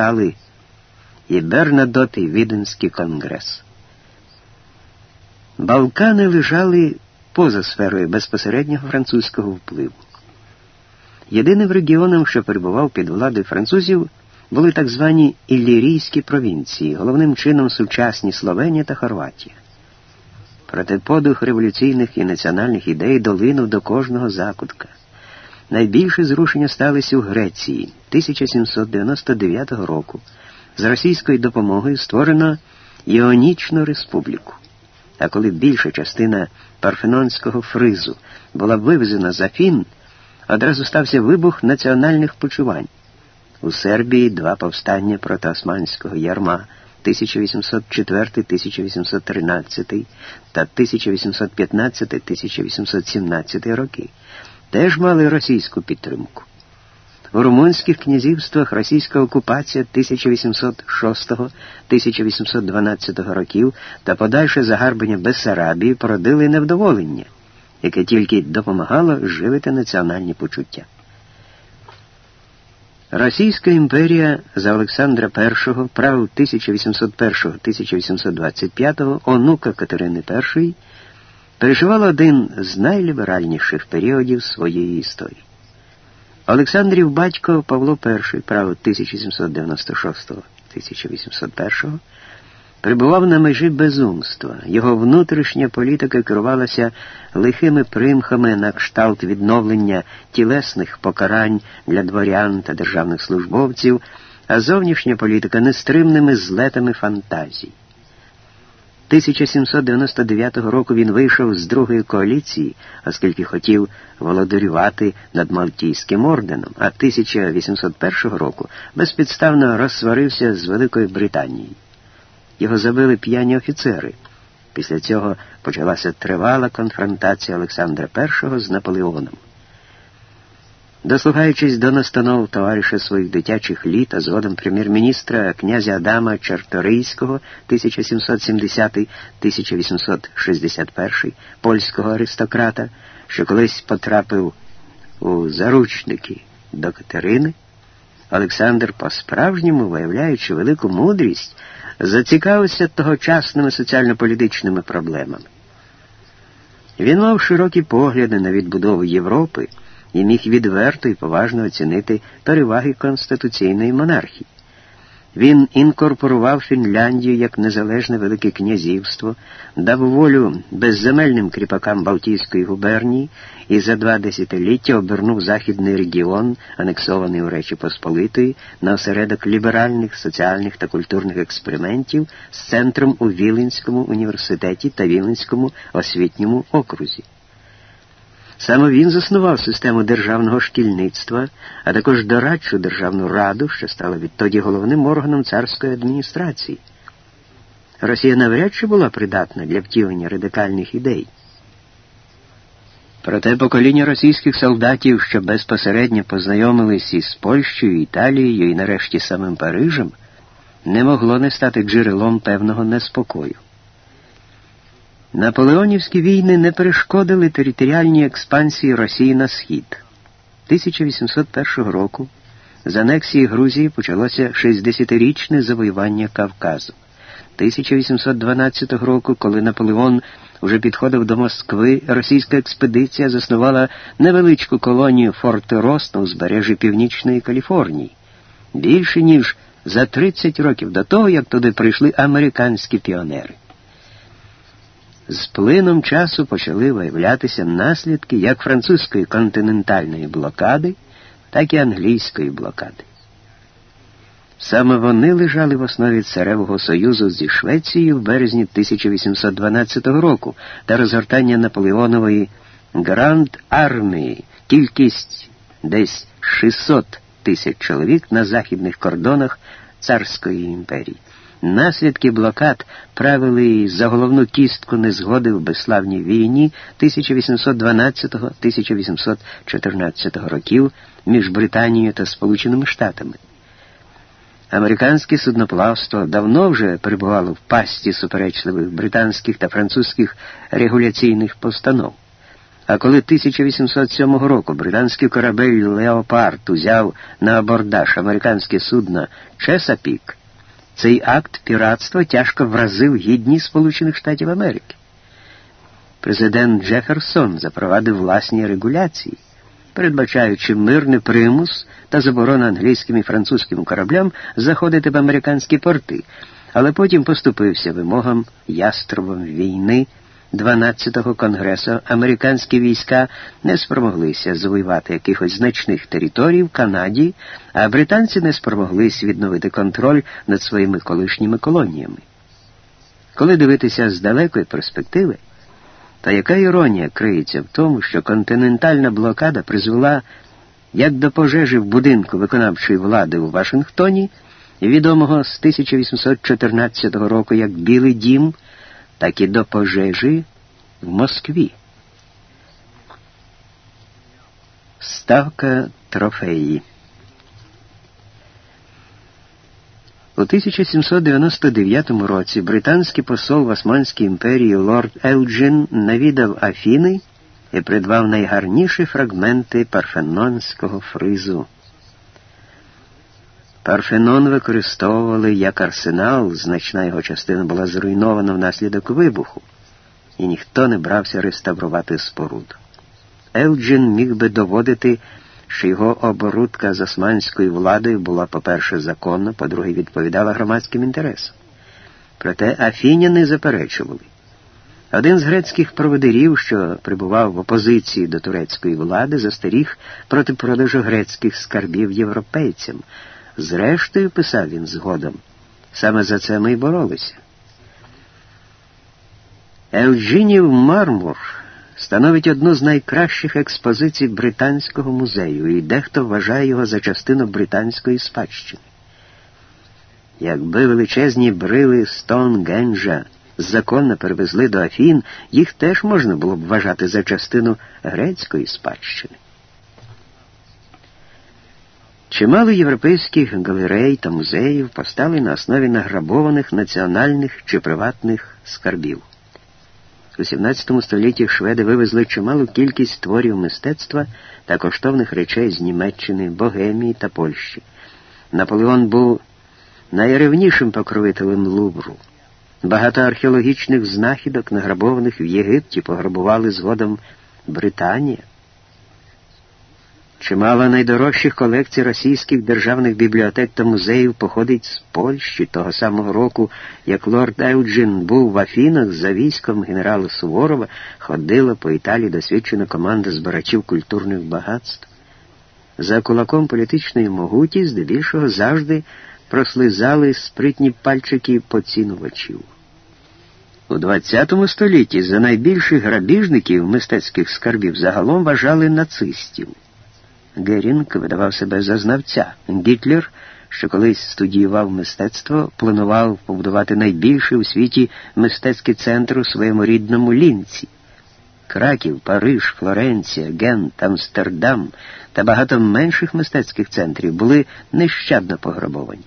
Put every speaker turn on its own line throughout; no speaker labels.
Вестали і Бернадот і Віденський конгрес. Балкани лежали поза сферою безпосереднього французького впливу. Єдиним регіоном, що перебував під владою французів, були так звані Іллірійські провінції, головним чином сучасні Словенія та Хорватія. Проте подух революційних і національних ідей долинув до кожного закутка. Найбільше зрушення сталися у Греції 1799 року. З російською допомогою створено Іонічну республіку. А коли більша частина парфенонського фризу була вивезена з Афін, одразу стався вибух національних почувань. У Сербії два повстання проти османського ярма 1804-1813 та 1815-1817 роки теж мали російську підтримку. У румунських князівствах російська окупація 1806-1812 років та подальше загарбання Бессарабії породили невдоволення, яке тільки допомагало живити національні почуття. Російська імперія за Олександра І правил 1801-1825 онука Катерини І переживала один з найліберальніших періодів своєї історії. Олександрів батько Павло І правил 1796-1801 прибував на межі безумства. Його внутрішня політика керувалася лихими примхами на кшталт відновлення тілесних покарань для дворян та державних службовців, а зовнішня політика нестримними злетами фантазій. 1799 року він вийшов з другої коаліції, оскільки хотів володарювати над Малтійським орденом, а 1801 року безпідставно розсварився з Великою Британією. Його забили п'яні офіцери. Після цього почалася тривала конфронтація Олександра І з Наполеоном. Дослухаючись до настанов товариша своїх дитячих літ, а згодом прем'єр-міністра князя Адама Чарторийського 1770-1861, польського аристократа, що колись потрапив у заручники до Катерини, Олександр, по-справжньому, виявляючи велику мудрість, зацікавився тогочасними соціально-політичними проблемами. Він мав широкі погляди на відбудову Європи і міг відверто і поважно оцінити переваги конституційної монархії. Він інкорпорував Фінляндію як незалежне Велике Князівство, дав волю безземельним кріпакам Балтійської губернії і за два десятиліття обернув західний регіон, анексований у Речі Посполитої, на осередок ліберальних, соціальних та культурних експериментів з центром у Віленському університеті та Віленському освітньому окрузі. Саме він заснував систему державного шкільництва, а також дорадчу державну раду, що стала відтоді головним органом царської адміністрації. Росія навряд чи була придатна для втілення радикальних ідей. Проте покоління російських солдатів, що безпосередньо познайомились із Польщею, Італією і нарешті самим Парижем, не могло не стати джерелом певного неспокою. Наполеонівські війни не перешкодили територіальній експансії Росії на схід. 1801 року з анексії Грузії почалося 60-річне завоювання Кавказу. 1812 року, коли Наполеон уже підходив до Москви, російська експедиція заснувала невеличку колонію Форти Рос на узбережжі Північної Каліфорнії. Більше ніж за 30 років до того, як туди прийшли американські піонери. З плином часу почали виявлятися наслідки як французької континентальної блокади, так і англійської блокади. Саме вони лежали в основі Царевого Союзу зі Швецією в березні 1812 року та розгортання Наполеонової Гранд армії, кількість десь 600 тисяч чоловік на західних кордонах Царської імперії. Наслідки блокад правили за головну кістку незгоди в безславній війні 1812-1814 років між Британією та Сполученими Штатами. Американське судноплавство давно вже перебувало в пасті суперечливих британських та французьких регуляційних постанов. А коли 1807 року британський корабель Леопард узяв на абордаж американське судно Чесапік, цей акт піратства тяжко вразив гідні Сполучених Штатів Америки. Президент Джеферсон запровадив власні регуляції, передбачаючи мирний примус та заборону англійським і французьким кораблям заходити в американські порти, але потім поступився вимогам яструбом війни. 12-го конгресу американські війська не спромоглися завоювати якихось значних територій в Канаді, а британці не спромоглись відновити контроль над своїми колишніми колоніями. Коли дивитися з далекої перспективи, то яка іронія криється в тому, що континентальна блокада призвела як до пожежі в будинку виконавчої влади у Вашингтоні, відомого з 1814 року як Білий Дім так і до пожежі в Москві. Ставка трофеї. У 1799 році британський посол в Османській імперії лорд Елджин навідав Афіни і придбав найгарніші фрагменти парфенонського фризу. Парфенон використовували як арсенал, значна його частина була зруйнована внаслідок вибуху, і ніхто не брався реставрувати споруду. Елджин міг би доводити, що його оборудка з османською владою була, по-перше, законна, по-друге, відповідала громадським інтересам. Проте афіняни заперечували. Один з грецьких проводирів, що прибував в опозиції до турецької влади, застеріг проти продажу грецьких скарбів європейцям. Зрештою, писав він згодом, саме за це ми й боролися. Евджинів мармур становить одну з найкращих експозицій Британського музею, і дехто вважає його за частину британської спадщини. Якби величезні брили Стон Генджа законно перевезли до Афін, їх теж можна було б вважати за частину грецької спадщини. Чимало європейських галерей та музеїв постали на основі награбованих національних чи приватних скарбів. У XVII столітті шведи вивезли чималу кількість творів мистецтва та коштовних речей з Німеччини, Богемії та Польщі. Наполеон був найревнішим покровителем Лувру. Багато археологічних знахідок, награбованих в Єгипті, пограбували згодом Британія. Чимало найдорожчих колекцій російських державних бібліотек та музеїв походить з Польщі того самого року, як лорд Еуджин був в Афінах за військом генерала Суворова, ходила по Італії досвідчена команда збирачів культурних багатств. За кулаком політичної могуті здебільшого завжди прослизали спритні пальчики поцінувачів. У ХХ столітті за найбільших грабіжників мистецьких скарбів загалом вважали нацистів. Герінг видавав себе за знавця. Гітлер, що колись студіював мистецтво, планував побудувати найбільший у світі мистецький центр у своєму рідному лінці. Краків, Париж, Флоренція, Гент, Амстердам та багато менших мистецьких центрів були нещадно пограбовані.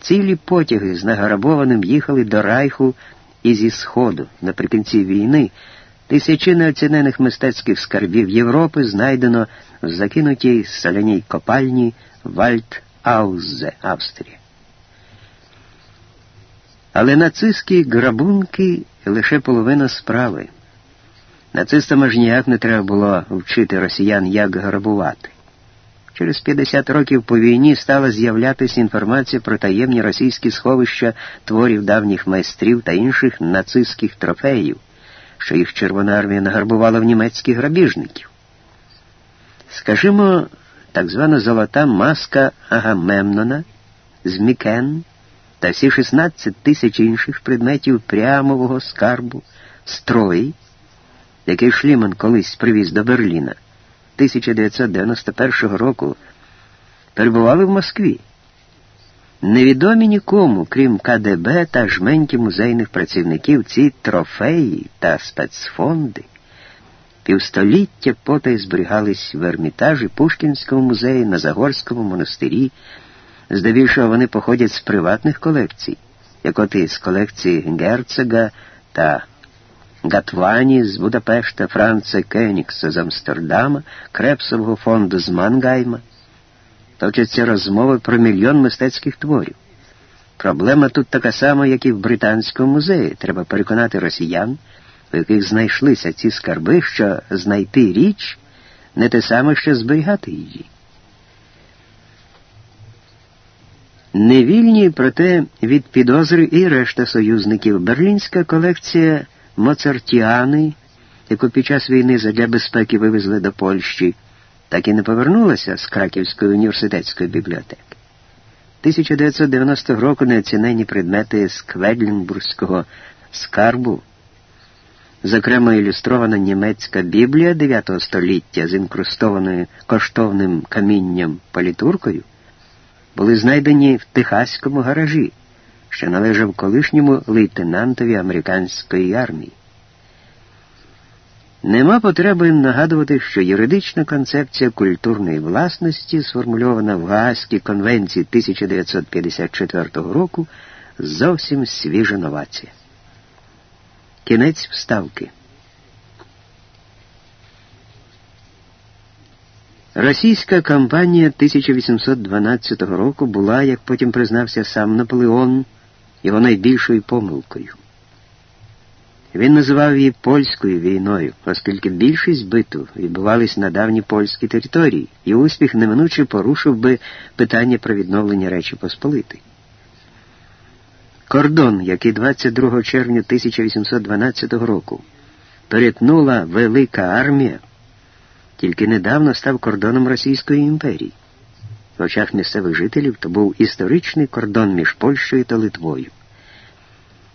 Цілі потяги з награбованим їхали до Райху і зі Сходу наприкінці війни. Тисячі неоцінених мистецьких скарбів Європи знайдено в закинутій соляній копальні Вальд-Ауззе, Австрія. Але нацистські грабунки лише половина справи. Нацистам аж ніяк не треба було вчити росіян, як грабувати. Через 50 років по війні стала з'являтися інформація про таємні російські сховища творів давніх майстрів та інших нацистських трофеїв що їх Червона армія награбувала в німецьких грабіжників. Скажімо, так звана золота маска Агамемнона з Мікен та всі 16 тисяч інших предметів прямового скарбу, строї, який Шліман колись привіз до Берліна 1991 року, перебували в Москві. Невідомі нікому, крім КДБ та жменьки музейних працівників, ці трофеї та спецфонди півстоліття потай зберігались в Ермітажі Пушкінського музею на Загорському монастирі. Здебільшого вони походять з приватних колекцій, як от із колекції Герцога та Гатвані з Будапешта, Франца Кенікса з Амстердама, Крепсового фонду з Мангайма. Точаться розмови про мільйон мистецьких творів. Проблема тут така сама, як і в Британському музеї. Треба переконати росіян, у яких знайшлися ці скарби, що знайти річ не те саме, що зберігати її. Невільні, проте від підозри і решта союзників берлінська колекція Моцартіани, яку під час війни задля безпеки вивезли до Польщі, так і не повернулася з Краківської університетської бібліотеки. 1990 року неоцінені предмети з Кведлінбурзького скарбу, зокрема ілюстрована німецька Біблія 9 століття з інкрустованою коштовним камінням політуркою, були знайдені в Техаському гаражі, що належав колишньому лейтенантові американської армії. Нема потреби нагадувати, що юридична концепція культурної власності, сформульована в Гаазькій конвенції 1954 року, зовсім свіжа новація. Кінець вставки. Російська кампанія 1812 року була, як потім признався сам Наполеон, його найбільшою помилкою. Він називав її польською війною, оскільки більшість битв відбувались на давній польській території, і успіх неминуче порушив би питання про відновлення Речі Посполитої. Кордон, який 22 червня 1812 року перетнула велика армія, тільки недавно став кордоном Російської імперії. В очах місцевих жителів то був історичний кордон між Польщею та Литвою.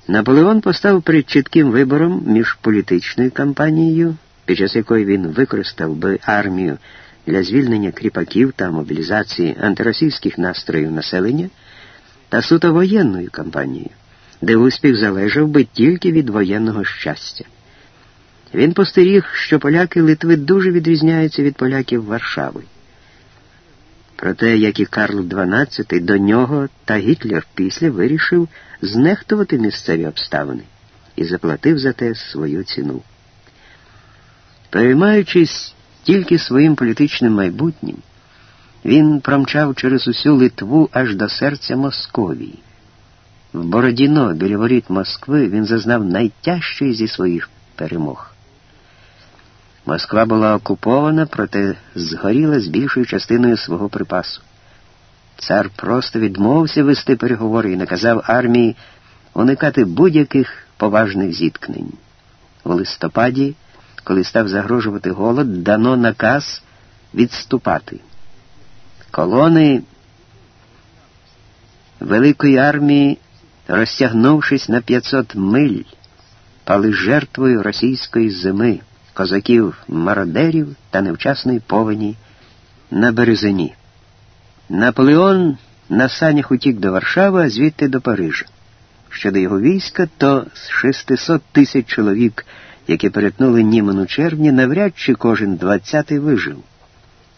Наполеон постав перед чітким вибором між політичною кампанією, під час якої він використав би армію для звільнення кріпаків та мобілізації антиросійських настроїв населення, та суто воєнною кампанією, де успіх залежав би тільки від воєнного щастя. Він постеріг, що поляки Литви дуже відрізняються від поляків Варшави. Проте, як і Карл XII, до нього та Гітлер після вирішив знехтувати місцеві обставини і заплатив за те свою ціну. Переймаючись тільки своїм політичним майбутнім, він промчав через усю Литву аж до серця Московії. В Бородіно, біля воріт Москви, він зазнав найтяжчої зі своїх перемог. Москва була окупована, проте згоріла з більшою частиною свого припасу. Цар просто відмовився вести переговори і наказав армії уникати будь-яких поважних зіткнень. У листопаді, коли став загрожувати голод, дано наказ відступати. Колони Великої армії, розтягнувшись на 500 миль, пали жертвою російської зими, козаків мародерів та невчасної повені на березині. Наполеон на санях утік до Варшави, а звідти до Парижа. Щодо його війська, то з 600 тисяч чоловік, які перетнули Німан у червні, навряд чи кожен двадцятий вижив,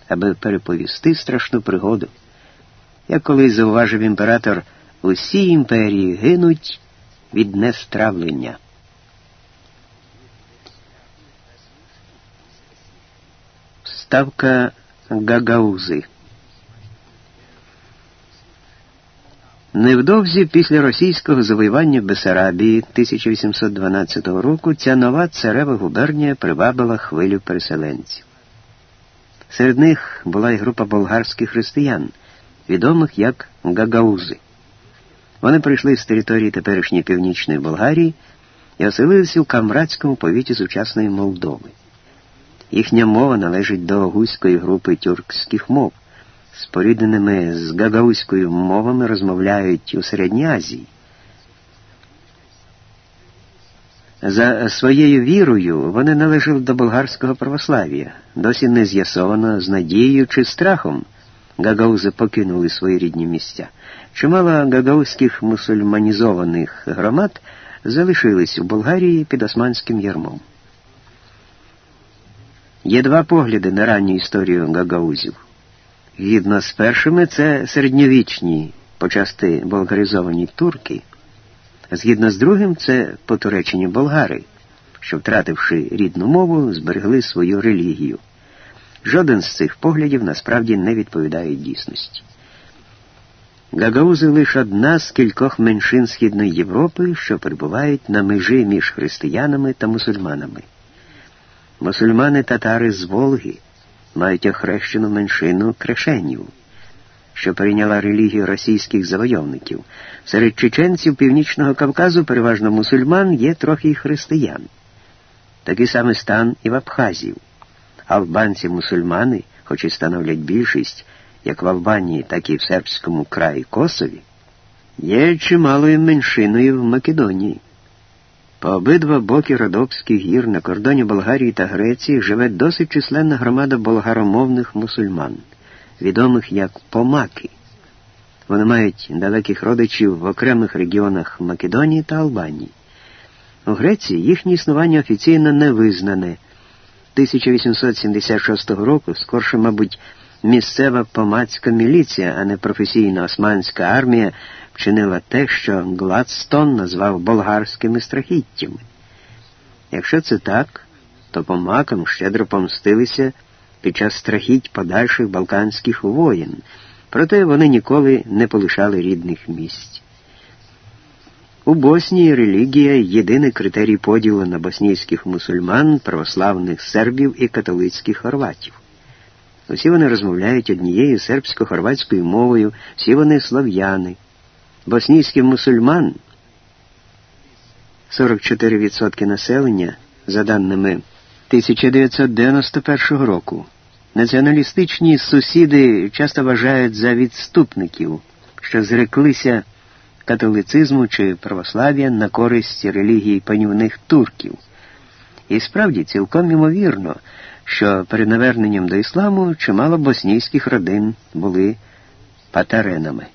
аби переповісти страшну пригоду. Як колись зауважив імператор, усі імперії гинуть від нестравлення. Ставка Гагаузи Невдовзі після російського завоювання Бесарабії 1812 року ця нова царева губернія привабила хвилю переселенців. Серед них була й група болгарських християн, відомих як Гагаузи. Вони прийшли з території теперішньої північної Болгарії і оселилися у Камрадському повіті сучасної Молдови. Їхня мова належить до гуської групи тюркських мов спорідненими з гагаузькою мовами розмовляють у Середній Азії. За своєю вірою вони належали до болгарського православ'я, досі не з'ясовано з надією чи страхом гагаузи покинули свої рідні місця. Чимало гагаузьких мусульманізованих громад залишились у Болгарії під османським ярмом. Є два погляди на ранню історію гагаузів. Гідно з першими це середньовічні, почасти болгаризовані турки, згідно з другим це потуречені болгари, що, втративши рідну мову, зберегли свою релігію. Жоден з цих поглядів насправді не відповідає дійсності. Гагаузи лише одна з кількох меншин Східної Європи, що перебувають на межі між християнами та мусульманами. Мусульмани татари з Волги мають охрещену меншину крешенів, що прийняла релігію російських завойовників. Серед чеченців Північного Кавказу, переважно мусульман, є трохи й християн. Такий самий стан і в Абхазів. Албанці-мусульмани, хоч і становлять більшість, як в Албанії, так і в сербському краї Косові, є чималою меншиною в Македонії. По обидва боки Родопських гір на кордоні Болгарії та Греції живе досить численна громада болгаромовних мусульман, відомих як помаки. Вони мають далеких родичів в окремих регіонах Македонії та Албанії. У Греції їхнє існування офіційно не визнане. 1876 року, скорше, мабуть, місцева помацька міліція, а не професійна османська армія вчинила те, що Гладстон назвав болгарськими страхіттями. Якщо це так, то помакам щедро помстилися під час страхіть подальших балканських воїн, проте вони ніколи не полишали рідних місць. У Боснії релігія єдиний критерій поділу на боснійських мусульман, православних сербів і католицьких хорватів. Усі вони розмовляють однією сербсько-хорватською мовою, всі вони слов'яни. Боснійських мусульман 44% населення, за даними 1991 року. Націоналістичні сусіди часто вважають за відступників, що зреклися католицизму чи православ'я на користь релігії панівних турків. І справді цілком імовірно, що перед наверненням до ісламу чимало боснійських родин були патаренами.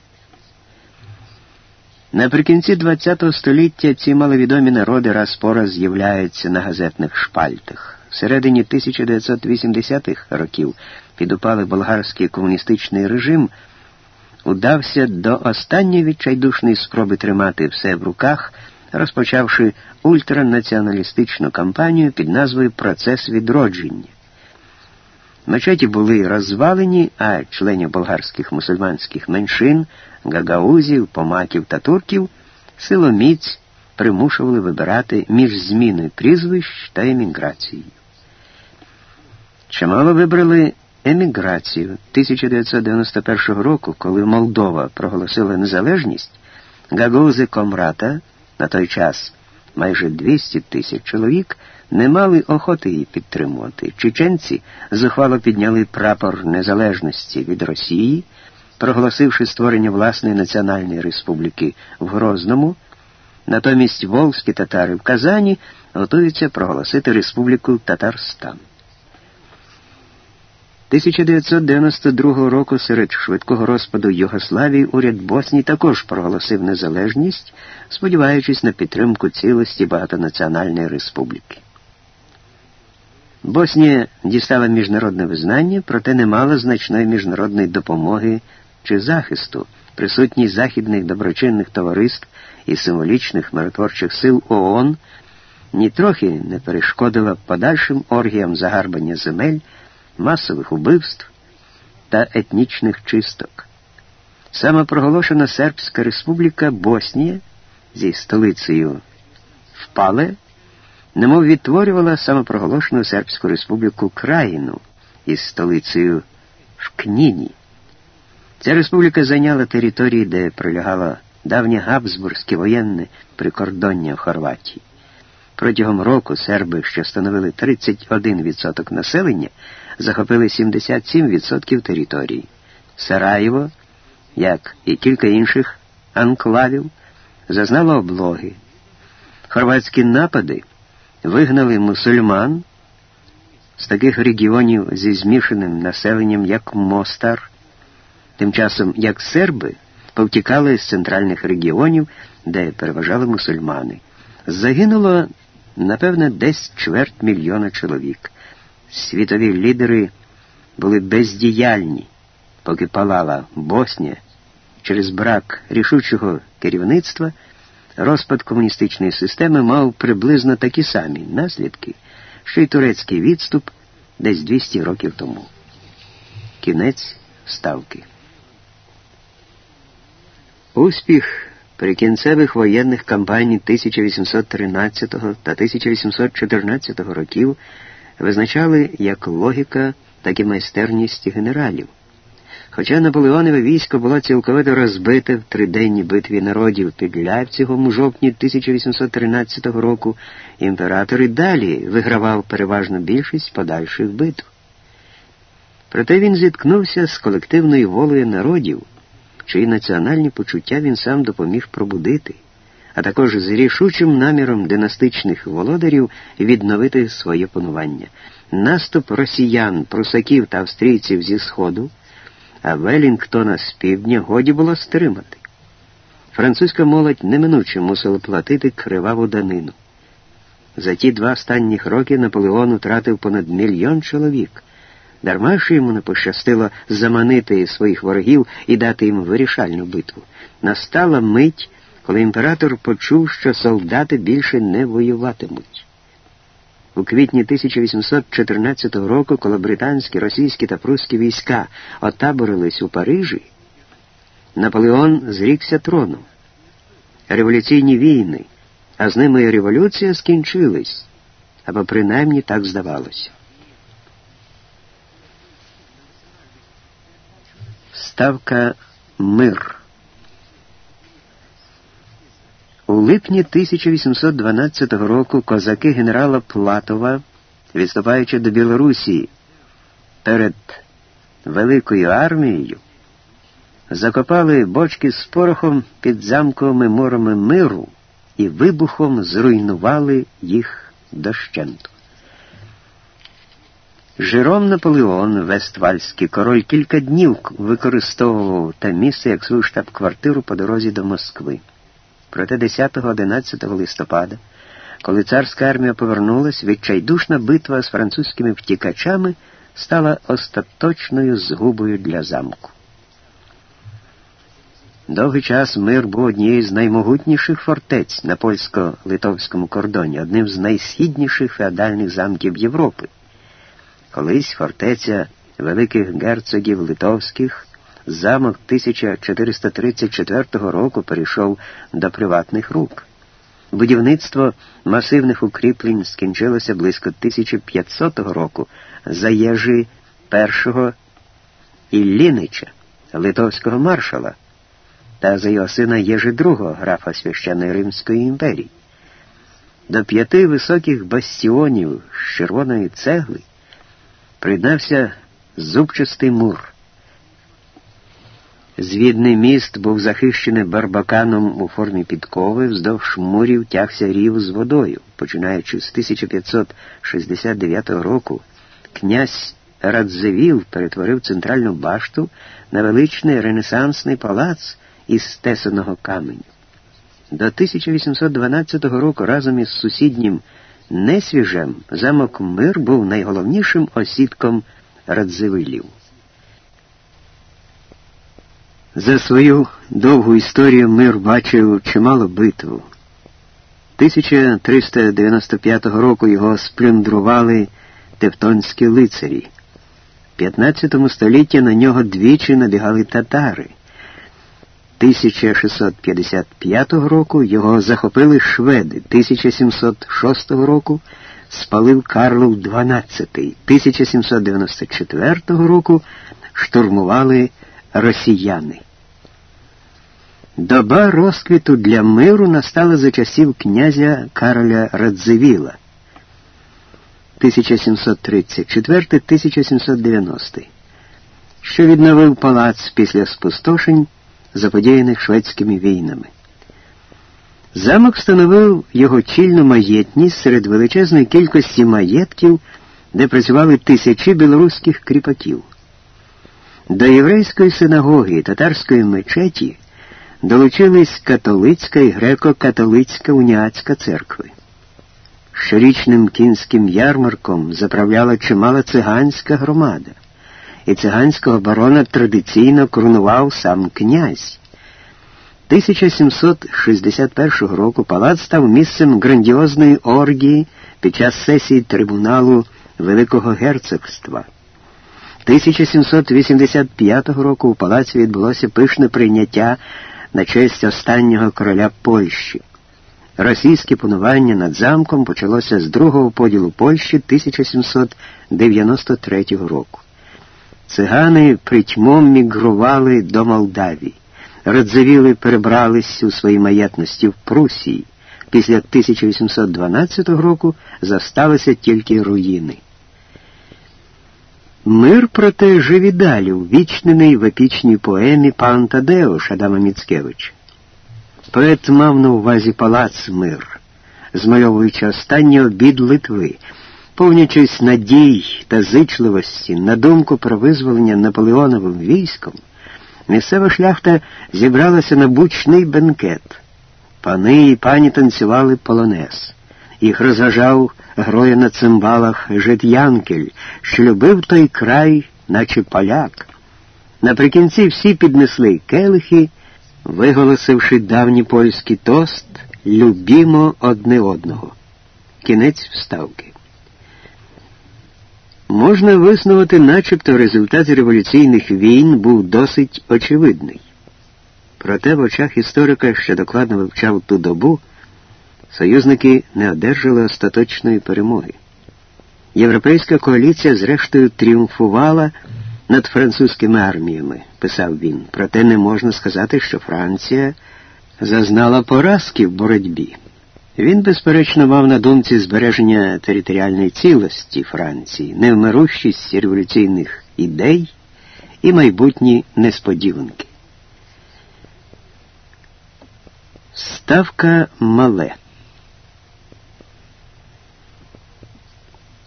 Наприкінці ХХ століття ці маловідомі народи раз по раз з'являються на газетних шпальтах. Всередині 1980-х років підупали болгарський комуністичний режим удався до останньої відчайдушної спроби тримати все в руках, розпочавши ультранаціоналістичну кампанію під назвою Процес відродження. Мечеті були розвалені, а членів болгарських мусульманських меншин, гагаузів, помаків та турків силоміць примушували вибирати між зміною прізвищ та еміграцією. Чимало вибрали еміграцію 1991 року, коли Молдова проголосила незалежність, гагаузи Комрата на той час майже 200 тисяч чоловік не мали охоти її підтримувати. Чеченці зухвало підняли прапор незалежності від Росії, проголосивши створення власної національної республіки в Грозному. Натомість волзькі татари в Казані готуються проголосити Республіку Татарстан. 1992 року серед швидкого розпаду Югославії уряд Боснії також проголосив незалежність, сподіваючись на підтримку цілості багатонаціональної республіки. Боснія дістала міжнародне визнання, проте не мала значної міжнародної допомоги чи захисту. Присутність західних доброчинних товариств і символічних миротворчих сил ООН нітрохи не перешкодила подальшим оргіям загарбання земель масових убивств та етнічних чисток. Самопроголошена Сербська Республіка Боснія зі столицею Впале, немов відтворювала самопроголошену Сербську Республіку Країну із столицею Вкніні. Ця республіка зайняла території, де пролягало давнє Габсбурзьке воєнне прикордоння в Хорватії. Протягом року серби, що становили 31% населення, захопили 77% території. Сараєво, як і кілька інших анклавів, зазнало облоги. Хорватські напади вигнали мусульман з таких регіонів зі змішаним населенням, як Мостар, тим часом як серби повтікали з центральних регіонів, де переважали мусульмани. Загинуло, напевне, десь чверть мільйона чоловік світові лідери були бездіяльні, поки палала Боснія через брак рішучого керівництва, Розпад комуністичної системи мав приблизно такі самі наслідки, що й турецький відступ десь 200 років тому. Кінець ставки. Успіх прикінцевих воєнних кампаній 1813 та 1814 років визначали як логіка, так і майстерність генералів. Хоча Наполеонове військо було цілковито розбите в триденній битві народів під Ляйпцигом у жовтні 1813 року, імператор і далі вигравав переважну більшість подальших битв. Проте він зіткнувся з колективною волею народів, чиї національні почуття він сам допоміг пробудити, а також з рішучим наміром династичних володарів відновити своє панування. Наступ росіян, прусаків та австрійців зі Сходу а Велінгтона з півдня годі було стримати. Французька молодь неминуче мусила платити криваву данину. За ті два останніх роки Наполеон втратив понад мільйон чоловік. Дарма що йому не пощастило заманити своїх ворогів і дати їм вирішальну битву. Настала мить, коли імператор почув, що солдати більше не воюватимуть. У квітні 1814 року, коли британські, російські та прусські війська отаборились у Парижі, Наполеон зрікся трону. Революційні війни, а з ними і революція скінчились, або принаймні так здавалося. Ставка мир. У липні 1812 року козаки генерала Платова, відступаючи до Білорусі перед великою армією, закопали бочки з порохом під замковими морами миру і вибухом зруйнували їх дощенту. Жером Наполеон, Вествальський король, кілька днів використовував те місце як свою штаб-квартиру по дорозі до Москви. Проте 10-11 листопада, коли царська армія повернулась, відчайдушна битва з французькими втікачами стала остаточною згубою для замку. Довгий час мир був однією з наймогутніших фортець на польсько-литовському кордоні, одним з найсхідніших феодальних замків Європи. Колись фортеця великих герцогів литовських замок 1434 року перейшов до приватних рук. Будівництво масивних укріплень скінчилося близько 1500 року за єжі першого Іллінича, литовського маршала, та за його сина Єжи II, графа священної Римської імперії. До п'яти високих бастіонів з червоної цегли приєднався зубчастий мур. Звідний міст був захищений барбаканом у формі підкови, вздовж мурів тягся рів з водою. Починаючи з 1569 року, князь Радзивіл перетворив центральну башту на величний ренесансний палац із тесаного каменю. До 1812 року разом із сусіднім Несвіжем замок Мир був найголовнішим осідком Радзивилів. За свою довгу історію мир бачив чимало битв. 1395 року його сплюндрували тевтонські лицарі. В 15 столітті на нього двічі набігали татари. 1655 року його захопили шведи. 1706 року спалив Карлов XII. 1794 року штурмували росіяни. Доба розквіту для миру настала за часів князя Кароля Радзивіла 1734-1790, що відновив палац після спустошень, заподіяних шведськими війнами. Замок встановив його чільну маєтність серед величезної кількості маєтків, де працювали тисячі білоруських кріпаків. До єврейської синагоги і татарської мечеті долучились католицька і греко-католицька уніатська церкви. Щорічним кінським ярмарком заправляла чимала циганська громада, і циганського барона традиційно коронував сам князь. 1761 року палац став місцем грандіозної оргії під час сесії трибуналу Великого Герцогства. 1785 року у палаці відбулося пишне прийняття на честь останнього короля Польщі. Російське панування над замком почалося з другого поділу Польщі 1793 року. Цигани притьмом мігрували до Молдавії. Радзивіли перебрались у своїй маєтності в Прусії. Після 1812 року зосталися тільки руїни. Мир, проте, жив і далі, увічнений в епічній поемі Пан Тадеуш Адама Міцкевича. Поет мав на увазі палац мир, змальовуючи останній обід Литви, повнячись надій та зичливості на думку про визволення Наполеоновим військом, місцева шляхта зібралася на бучний бенкет. Пани і пані танцювали полонез. Їх розважав гроя на цимбалах жит Янкель, що любив той край, наче поляк. Наприкінці всі піднесли келихи, виголосивши давній польський тост Любімо одне одного. Кінець вставки. Можна виснувати, начебто результат революційних війн був досить очевидний. Проте в очах історика, що докладно вивчав ту добу, союзники не одержали остаточної перемоги. Європейська коаліція, зрештою, тріумфувала над французькими арміями, писав він. Проте не можна сказати, що Франція зазнала поразки в боротьбі. Він, безперечно, мав на думці збереження територіальної цілості Франції, невмирущість революційних ідей і майбутні несподіванки. Ставка мале.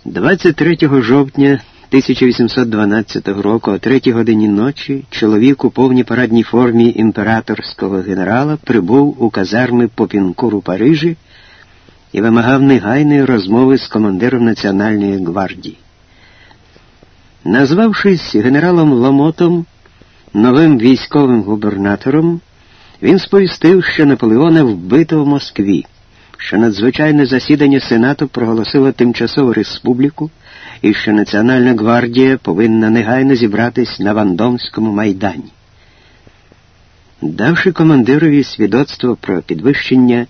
23 жовтня 1812 року, о третій годині ночі, чоловік у повній парадній формі імператорського генерала прибув у казарми Попінкур у Парижі і вимагав негайної розмови з командиром Національної гвардії. Назвавшись генералом Ломотом, новим військовим губернатором, він сповістив, що Наполеона вбито в Москві що надзвичайне засідання Сенату проголосило тимчасову республіку і що Національна гвардія повинна негайно зібратись на Вандомському майдані. Давши командирові свідоцтво про підвищення,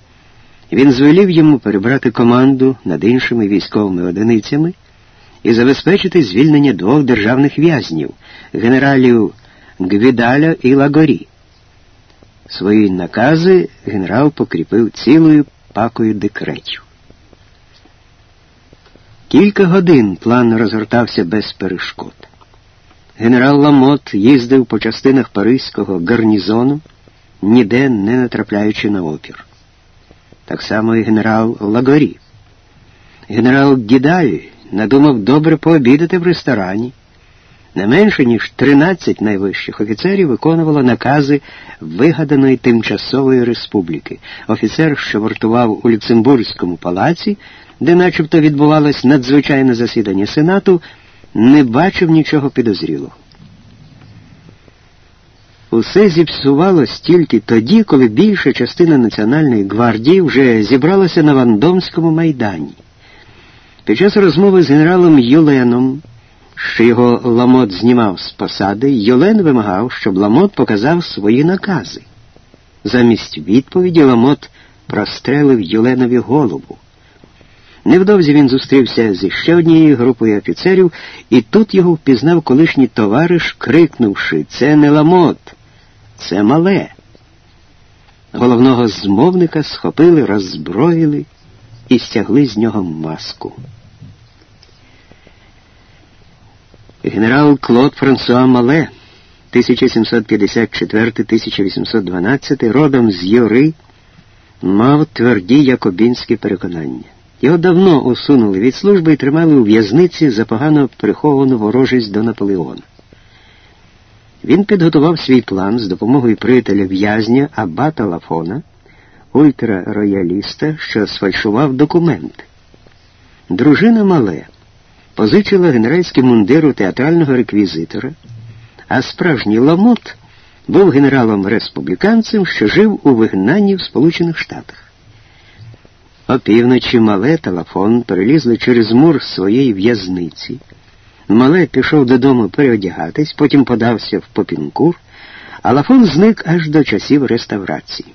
він звелів йому перебрати команду над іншими військовими одиницями і забезпечити звільнення двох державних в'язнів генералів Гвідаля і Лагорі. Свої накази генерал покріпив цілою пакою декретів. Кілька годин план розгортався без перешкод. Генерал Ламот їздив по частинах Паризького гарнізону, ніде не натрапляючи на опір. Так само і генерал Лагорі. Генерал Гідаль надумав добре пообідати в ресторані. Не менше, ніж 13 найвищих офіцерів виконувало накази вигаданої тимчасової республіки. Офіцер, що вартував у Люксембурзькому палаці, де начебто відбувалось надзвичайне засідання Сенату, не бачив нічого підозрілого. Усе зіпсувалось тільки тоді, коли більша частина Національної гвардії вже зібралася на Вандомському майдані. Під час розмови з генералом Юленом що його Ламот знімав з посади, Юлен вимагав, щоб Ламот показав свої накази. Замість відповіді Ламот прострелив Юленові голову. Невдовзі він зустрівся з ще однією групою офіцерів, і тут його впізнав колишній товариш, крикнувши Це не ламот, це мале. Головного змовника схопили, роззброїли і стягли з нього маску. Генерал Клод Франсуа Мале, 1754-1812, родом з Йори, мав тверді якобінські переконання. Його давно усунули від служби і тримали у в'язниці за погано приховану ворожість до Наполеона. Він підготував свій план з допомогою приятеля в'язня Абата Лафона, ультрарояліста, що сфальшував документи. Дружина Мале позичила генеральський мундир у театрального реквізитора, а справжній ламот був генералом-республіканцем, що жив у вигнанні в Сполучених Штатах. Опівночі мале телефон перелізли через мур своєї в'язниці. Мале пішов додому переодягатись, потім подався в попінкур, а Лафон зник аж до часів реставрації.